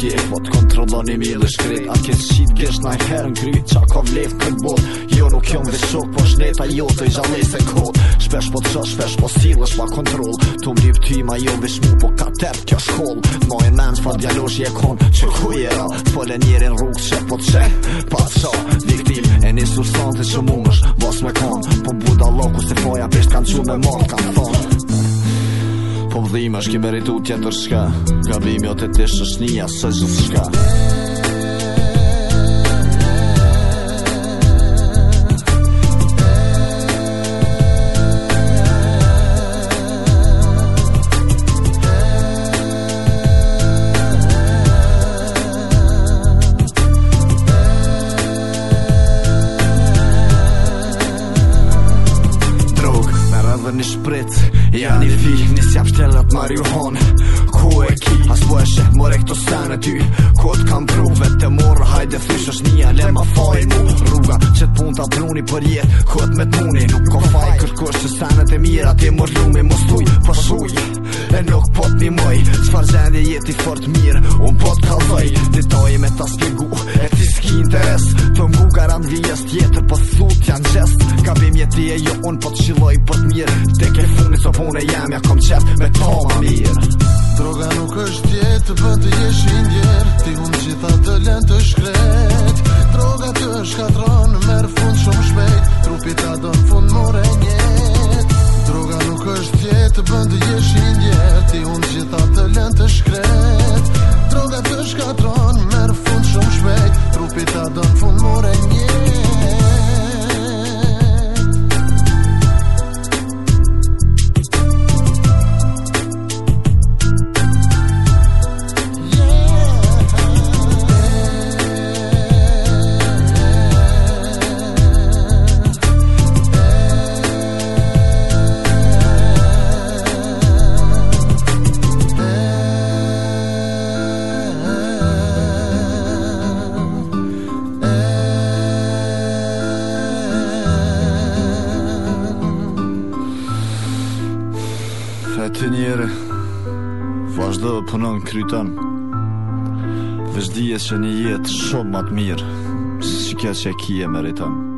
ki Po të kontroloni mi dhe shkrit A kësë qitë kësht në herën gry Qa ka vlef këm bot Jo nuk jom dhe shok Po shneta jo të i gjallet se kod Shpesh po të shosh Shpesh po silësh pa kontrol Tu mrip ty ma jo vish mu Po ka tërp kjo shkoll Ma e men që pa djallosh je kon Që ku je ra Po le njerin rrugë Që po të shep Pa të shok Viktim e një sustante që mu mësh Vos me kon Po buda loku se foja Pesht kanë që me mon Kanë thonë Po më dhima është ki bere tjetër shka Nga bimi o të të të shësht një asë së gjithë shka Një shprecë, Janë i vijë, njësë japë shtelët marihonë Ku e ki? As po e shëhë more këto sene ty Ku të kam pruve të morë Hajde fysh është një ale ma faj mu Rruga që të pun të abruni për jetë Ku të me të muni Nuk ko faj kërkush që sene të mira Ti më rrume më stuj për shuj E nuk po të një moj Qfar gjendje jeti fort mirë Unë pot të kalzoj Ti doj me ta spjegu E ti s'ki interes Të mbu garan vijes tjetër Po thut ka bim jetri e jo unë po të shiloj për të mirë Dhe ke funi so pune po jam, ja kom qef me toma mirë Droga nuk është djetë, për të jesh indjer Ti unë gjitha të lënë të shkret Droga të shkatron, merë fund shumë shpejt Trupi ta do në fund more njetë Droga nuk është djetë, për të jesh indjer Ti unë gjitha të lënë të shkret Droga të shkatron, merë fund shumë shpejt Trupi ta do në të njere vazhdo dhe punon kryton Vëzdi e që një jetë shumë matë mirë Si që kja që e kje më rejtonë